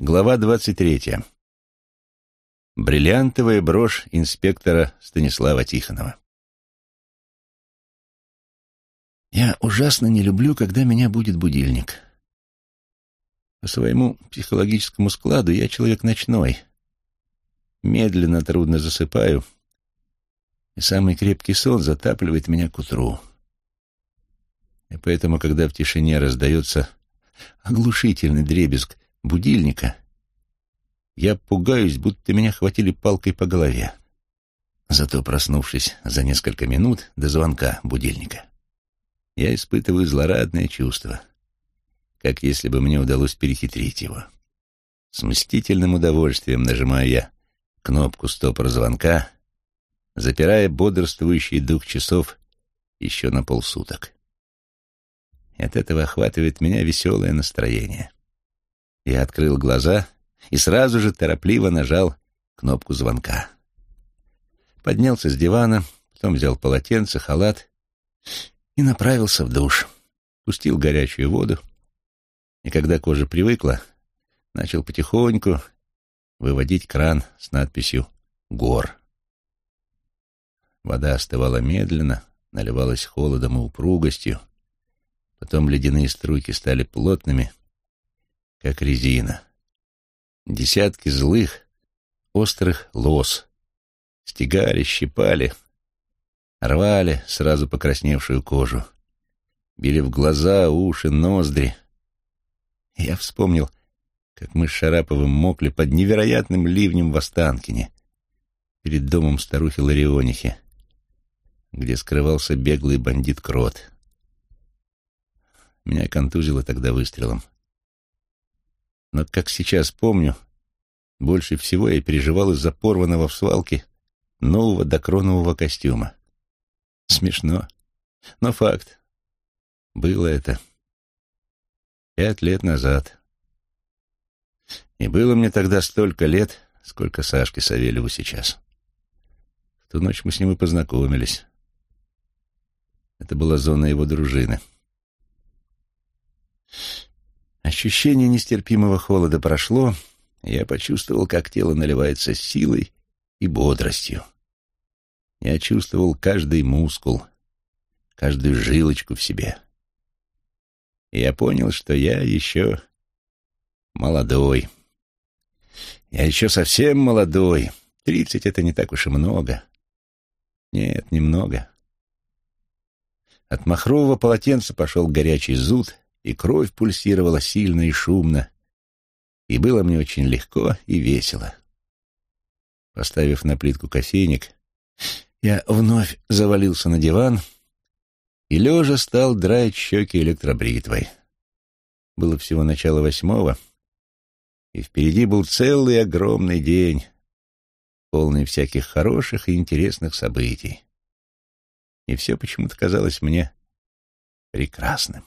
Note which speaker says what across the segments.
Speaker 1: Глава двадцать третья. Бриллиантовая брошь инспектора Станислава Тихонова. Я ужасно не люблю, когда меня будет будильник. По своему психологическому складу я человек ночной. Медленно, трудно засыпаю, и самый крепкий сон затапливает меня к утру. И поэтому, когда в тишине раздается оглушительный дребезг будильника, я пугаюсь, будто меня хватили палкой по голове. Зато, проснувшись за несколько минут до звонка будильника, я испытываю злорадное чувство, как если бы мне удалось перехитрить его. С мстительным удовольствием нажимаю я кнопку стопора звонка, запирая бодрствующий дух часов еще на полсуток. И от этого охватывает меня веселое настроение. Я открыл глаза и сразу же торопливо нажал кнопку звонка. Поднялся с дивана, потом взял полотенце, халат и направился в душ. Пустил горячую воду, и когда кожа привыкла, начал потихоньку выводить кран с надписью «Гор». Вода остывала медленно, наливалась холодом и упругостью, потом ледяные струйки стали плотными как резина. Десятки злых, острых лос стегали, щипали, рвали сразу покрасневшую кожу, били в глаза, уши, ноздри. Я вспомнил, как мы с Шараповым мокли под невероятным ливнем в Останкине, перед домом старухи Ларионихи, где скрывался беглый бандит Крот. Меня контузило тогда выстрелом. Но, как сейчас помню, больше всего я переживал из-за порванного в свалке нового докронового костюма. Смешно, но факт. Было это пять лет назад. И было мне тогда столько лет, сколько Сашке Савельеву сейчас. В ту ночь мы с ним и познакомились. Это была зона его дружины. Ощущение нестерпимого холода прошло, и я почувствовал, как тело наливается силой и бодростью. Я чувствовал каждый мускул, каждую жилочку в себе. И я понял, что я еще молодой. Я еще совсем молодой. Тридцать — это не так уж и много. Нет, немного. От махрового полотенца пошел горячий зуд — и кровь пульсировала сильно и шумно, и было мне очень легко и весело. Поставив на плитку кофейник, я вновь завалился на диван и лежа стал драить щеки электробритвой. Было всего начало восьмого, и впереди был целый огромный день, полный всяких хороших и интересных событий. И все почему-то казалось мне прекрасным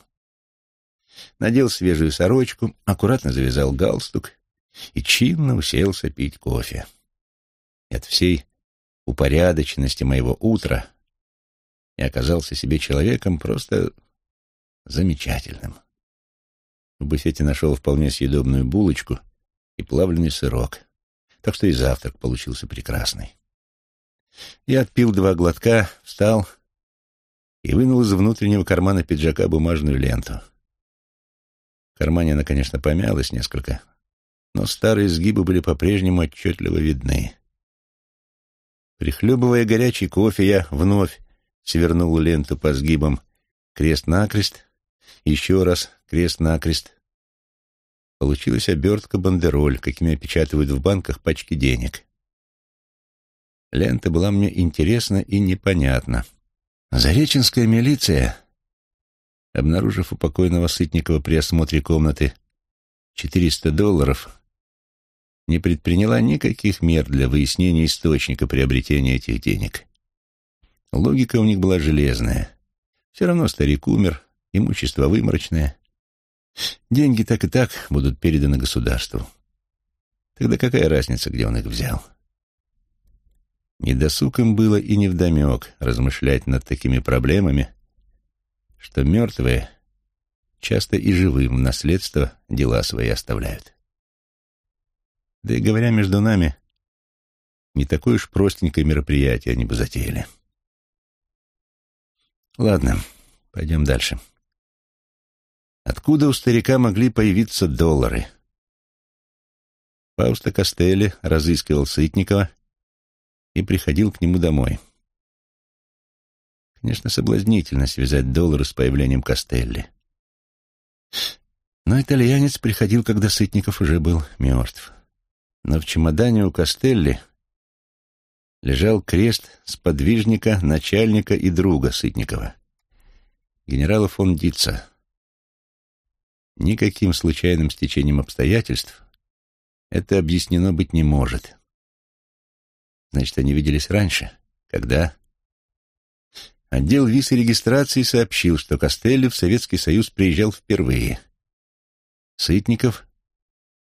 Speaker 1: надел свежую сорочку, аккуратно завязал галстук и чинно уселся пить кофе. от всей упорядоченности моего утра я оказался себе человеком просто замечательным. В буфете нашел вполне съедобную булочку и плавленый сырок, так что и завтрак получился прекрасный. Я отпил два глотка, встал и вынул из внутреннего кармана пиджака бумажную ленту — кармане она, конечно, помялась несколько, но старые сгибы были по-прежнему отчетливо видны. Прихлебывая горячий кофе, я вновь свернул ленту по сгибам крест-накрест, еще раз крест-накрест. Получилась обертка-бандероль, какими опечатывают в банках пачки денег. Лента была мне интересна и непонятна. Зареченская милиция Обнаружив у покойного Сытникова при осмотре комнаты 400 долларов, не предприняла никаких мер для выяснения источника приобретения этих денег. Логика у них была железная. Все равно старик умер, имущество выморочное. Деньги так и так будут переданы государству. Тогда какая разница, где он их взял? Недосуг им было и невдомек размышлять над такими проблемами, что мертвые часто и живым наследство дела свои оставляют. Да и говоря между нами, не такое уж простенькое мероприятие они бы затеяли. Ладно, пойдем дальше. Откуда у старика могли появиться доллары? Фауста Костелли разыскивал Сытникова и приходил к нему домой. Конечно, соблазнительно связать доллары с появлением Костелли. Но итальянец приходил, когда Сытников уже был мертв. Но в чемодане у Костелли лежал крест сподвижника, начальника и друга Сытникова, генерала фон Дица. Никаким случайным стечением обстоятельств это объяснено быть не может. Значит, они виделись раньше. Когда? Отдел виз и регистрации сообщил, что Костелли в Советский Союз приезжал впервые. Сытников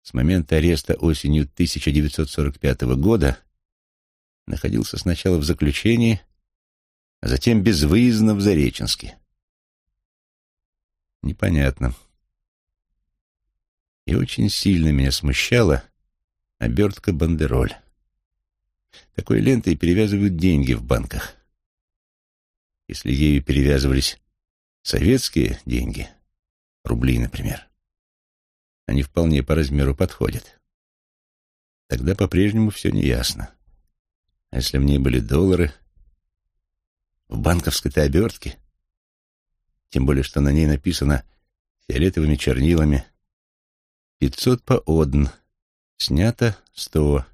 Speaker 1: с момента ареста осенью 1945 года находился сначала в заключении, а затем безвыездно в Зареченске. Непонятно. И очень сильно меня смущала обертка бандероль. Такой лентой перевязывают деньги в банках. Если ею перевязывались советские деньги, рубли, например, они вполне по размеру подходят. Тогда по-прежнему все неясно. А если в ней были доллары, в банковской-то обертке, тем более, что на ней написано фиолетовыми чернилами «Пятьсот по одн», снято сто,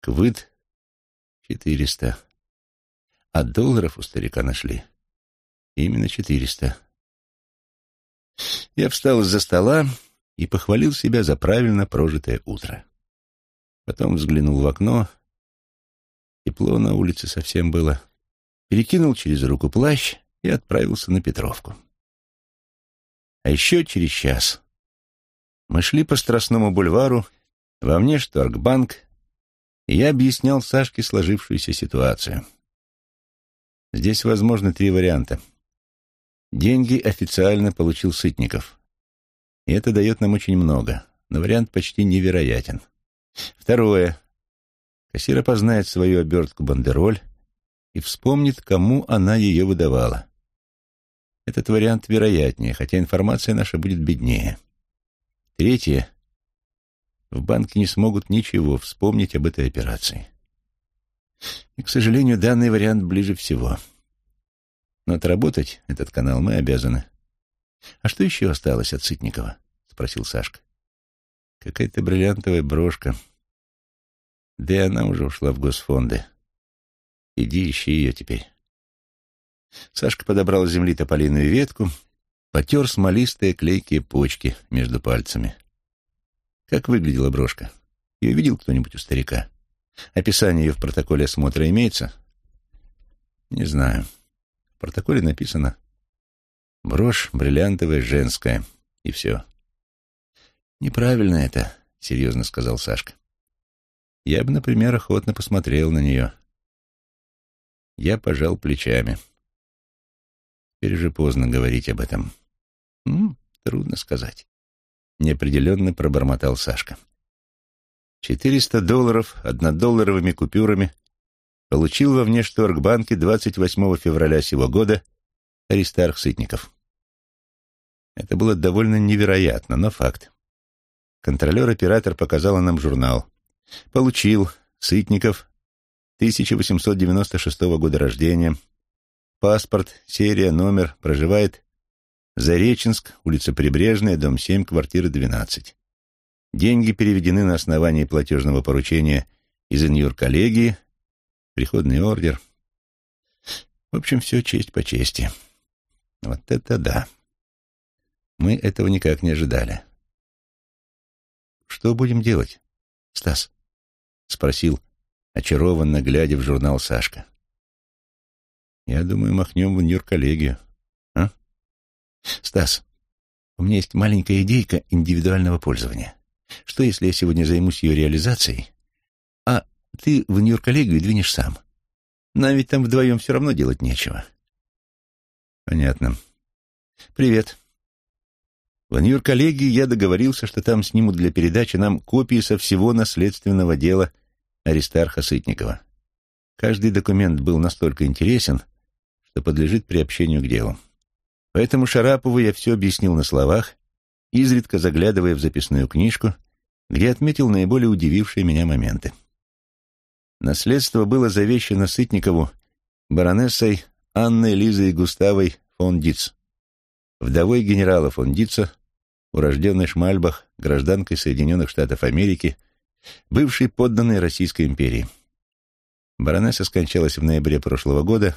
Speaker 1: квыт четыреста. А долларов у старика нашли именно четыреста. Я встал из-за стола и похвалил себя за правильно прожитое утро. Потом взглянул в окно. Тепло на улице совсем было. Перекинул через руку плащ и отправился на Петровку. А еще через час мы шли по Страстному бульвару во внешторгбанк, и я объяснял Сашке сложившуюся ситуацию. Здесь возможны три варианта. Деньги официально получил Сытников. И это дает нам очень много, но вариант почти невероятен. Второе. Кассир опознает свою обертку бандероль и вспомнит, кому она ее выдавала. Этот вариант вероятнее, хотя информация наша будет беднее. Третье. В банке не смогут ничего вспомнить об этой операции. И, к сожалению, данный вариант ближе всего. Но отработать этот канал мы обязаны. А что еще осталось от Сытникова? Спросил Сашка. Какая-то бриллиантовая брошка. Да и она уже ушла в госфонды. Иди ищи ее теперь. Сашка подобрал с земли тополиную ветку, потер смолистые клейкие почки между пальцами. Как выглядела брошка? Ее видел кто-нибудь у старика? Описание ее в протоколе осмотра имеется? Не знаю. В протоколе написано «Брошь бриллиантовая женская» и все. Неправильно это, серьезно сказал Сашка. Я бы, например, охотно посмотрел на нее. Я пожал плечами. Теперь же поздно говорить об этом. Трудно сказать. Неопределенно пробормотал Сашка. Четыреста долларов однодолларовыми купюрами получил во внешторгбанке 28 февраля сего года Аристарх Сытников. Это было довольно невероятно, но факт. Контролер-оператор показала нам журнал. Получил Сытников, 1896 года рождения, паспорт, серия, номер, проживает Зареченск, улица Прибрежная, дом 7, квартира 12. Деньги переведены на основании платежного поручения из иньюр-коллегии, приходный ордер. В общем, все честь по чести. Вот это да. Мы этого никак не ожидали. «Что будем делать, Стас?» — спросил, очарованно глядя в журнал Сашка. «Я думаю, махнем в нюр-коллегию. А? Стас, у меня есть маленькая идейка индивидуального пользования. Что, если я сегодня займусь ее реализацией, а ты в нюр-коллегию двинешь сам? Нам ведь там вдвоем все равно делать нечего». «Понятно. Привет». В Нью-Йорк-коллегии я договорился, что там снимут для передачи нам копии со всего наследственного дела Аристарха Сытникова. Каждый документ был настолько интересен, что подлежит приобщению к делу. Поэтому Шарапову я все объяснил на словах, изредка заглядывая в записную книжку, где отметил наиболее удивившие меня моменты. Наследство было завещено Сытникову баронессой Анной Лизой Густавой фон Диц, вдовой генерала фон Дица, урожденной Шмальбах, гражданкой Соединенных Штатов Америки, бывшей подданной Российской империи. Баронесса скончалась в ноябре прошлого года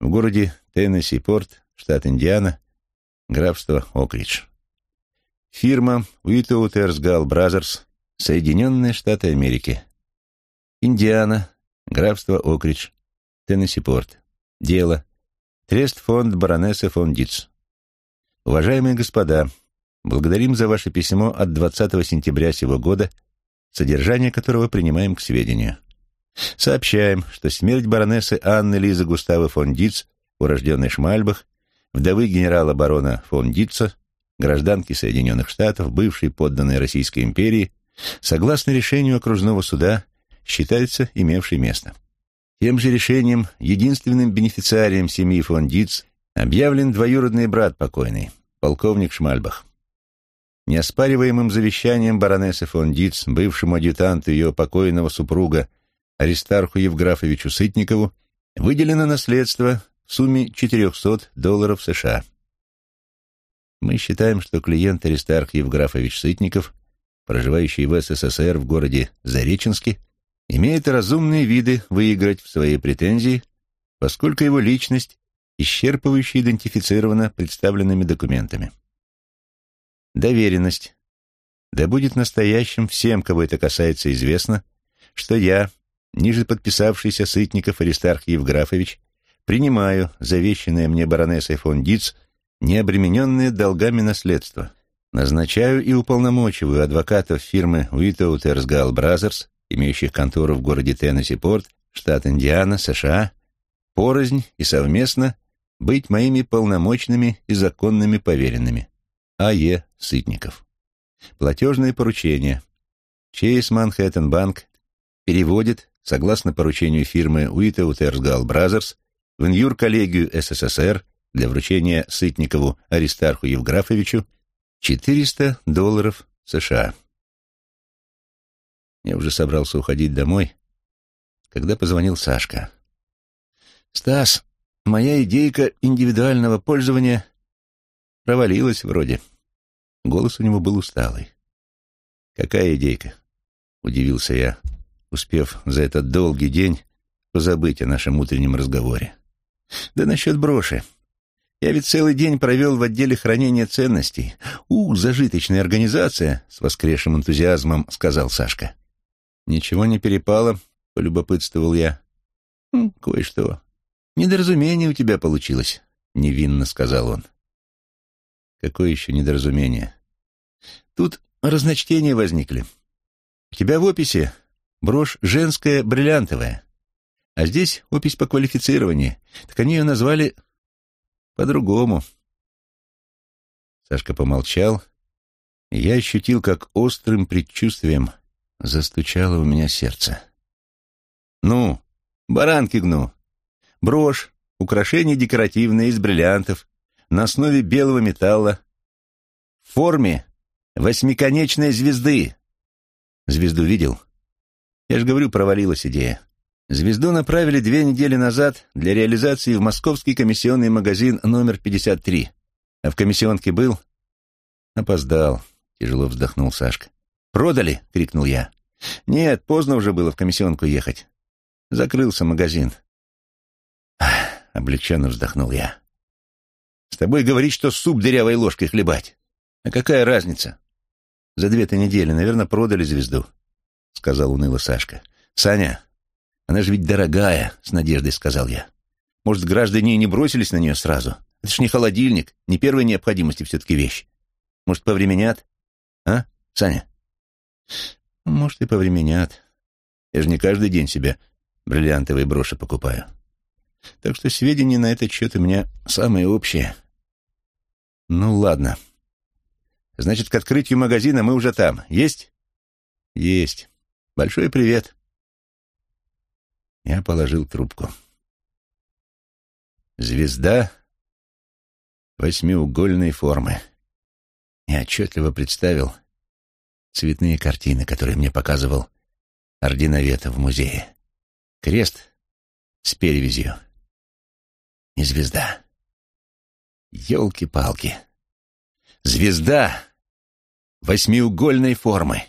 Speaker 1: в городе Теннесси-Порт, штат Индиана, графство Окридж. Фирма Уитоутерс Гал Бразерс, Соединенные Штаты Америки. Индиана, графство Окридж, Теннесси-Порт. Дело. Трест-фонд баронессы фон Диц. Уважаемые господа, благодарим за ваше письмо от 20 сентября сего года, содержание которого принимаем к сведению. Сообщаем, что смерть баронессы Анны Лизы Густавы фон Диц, урожденной Шмальбах, вдовы генерала-барона фон Дитца, гражданки Соединенных Штатов, бывшей подданной Российской империи, согласно решению окружного суда, считается имевшей место. Тем же решением единственным бенефициарием семьи фон Диц объявлен двоюродный брат покойный, полковник Шмальбах. Неоспариваемым завещанием баронессы фон Диц, бывшему адъютанту ее покойного супруга Аристарху Евграфовичу Сытникову выделено наследство в сумме 400 долларов США. Мы считаем, что клиент Аристарх Евграфович Сытников, проживающий в СССР в городе Зареченске, имеет разумные виды выиграть в своей претензии, поскольку его личность исчерпывающе идентифицирована представленными документами. Доверенность. Да будет настоящим всем, кого это касается, известно, что я, нижеподписавшийся Сытников Аристарх Евграфович, принимаю завещанное мне баронессой фон Диц необремененные долгами наследства, назначаю и уполномочиваю адвокатов фирмы Уитоутерс Гал Бразерс, имеющих контору в городе Теннесси-Порт, штат Индиана, США, порознь и совместно быть моими полномочными и законными поверенными. А.Е. Сытников. Платежные поручения. Чейз Манхэттен Банк переводит, согласно поручению фирмы Уитоутерс Гал Бразерс, в Инюрколлегию СССР для вручения Сытникову Аристарху Евграфовичу 400 долларов США. Я уже собрался уходить домой, когда позвонил Сашка. «Стас, моя идейка индивидуального пользования провалилась вроде». Голос у него был усталый. «Какая идейка?» — удивился я успев за этот долгий день позабыть о нашем утреннем разговоре. Да насчет броши. Я ведь целый день провел в отделе хранения ценностей. У, зажиточная организация, с воскресшим энтузиазмом сказал Сашка. Ничего не перепало, полюбопытствовал я. Кое-что. Недоразумение у тебя получилось, невинно сказал он. Какое еще недоразумение? Тут разночтения возникли. У тебя в описи Брошь женская, бриллиантовая. А здесь опись по квалифицированию. Так они ее назвали по-другому. Сашка помолчал, и я ощутил, как острым предчувствием застучало у меня сердце. «Ну, баранки гну. Брошь, украшение декоративное из бриллиантов, на основе белого металла, в форме восьмиконечной звезды. Звезду видел?» Я же говорю, провалилась идея. Звезду направили две недели назад для реализации в московский комиссионный магазин номер 53. А в комиссионке был? Опоздал, тяжело вздохнул Сашка. «Продали?» — крикнул я. «Нет, поздно уже было в комиссионку ехать. Закрылся магазин». облегченно вздохнул я. «С тобой говорить, что суп дырявой ложкой хлебать. А какая разница? За две-то недели, наверное, продали звезду. — сказал уныло Сашка. «Саня, она же ведь дорогая», — с надеждой сказал я. «Может, граждане не бросились на нее сразу? Это ж не холодильник, не первой необходимости все-таки вещь. Может, повременят? А, Саня?» «Может, и повременят. Я же не каждый день себе бриллиантовые броши покупаю. Так что сведения на этот счет у меня самые общие». «Ну, ладно. Значит, к открытию магазина мы уже там. Есть? Есть. Большой привет. Положил трубку. Звезда восьмиугольной формы. Я отчетливо представил цветные картины, которые мне показывал ординовед в музее. Крест с перевязью и звезда. Ёлки-палки. Звезда восьмиугольной формы.